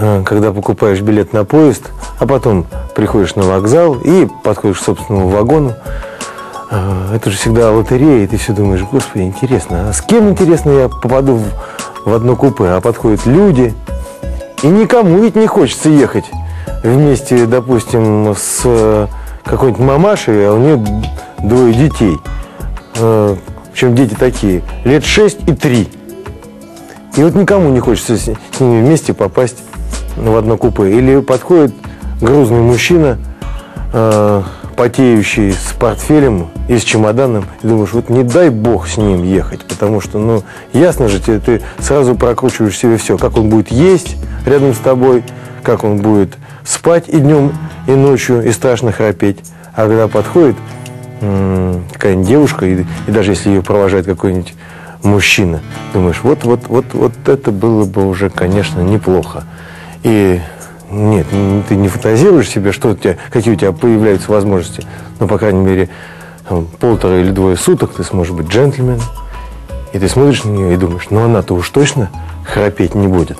э, когда покупаешь билет на поезд, а потом приходишь на вокзал и подходишь к собственному вагону, э, это же всегда лотерея, и ты все думаешь, господи, интересно, а с кем, интересно, я попаду в, одно купе? А подходят люди, и никому ведь не хочется ехать вместе, допустим, с э, какой-нибудь мамашей, а у нее двое детей. Э, Причем дети такие, лет 6 и 3. И вот никому не хочется с ними вместе попасть в одно купе. Или подходит грузный мужчина, э, потеющий с портфелем и с чемоданом, и думаешь, вот не дай бог с ним ехать, потому что, ну, ясно же, тебе, ты сразу прокручиваешь себе все, как он будет есть рядом с тобой, как он будет спать и днем, и ночью, и страшно храпеть. А когда подходит какая-нибудь девушка, и, и даже если ее провожает какой-нибудь мужчина, думаешь, вот, вот, вот, вот это было бы уже, конечно, неплохо. И нет, ты не фантазируешь себе, что у тебя, какие у тебя появляются возможности. Ну, по крайней мере, полтора или двое суток ты сможешь быть джентльменом. И ты смотришь на нее и думаешь, ну она-то уж точно храпеть не будет.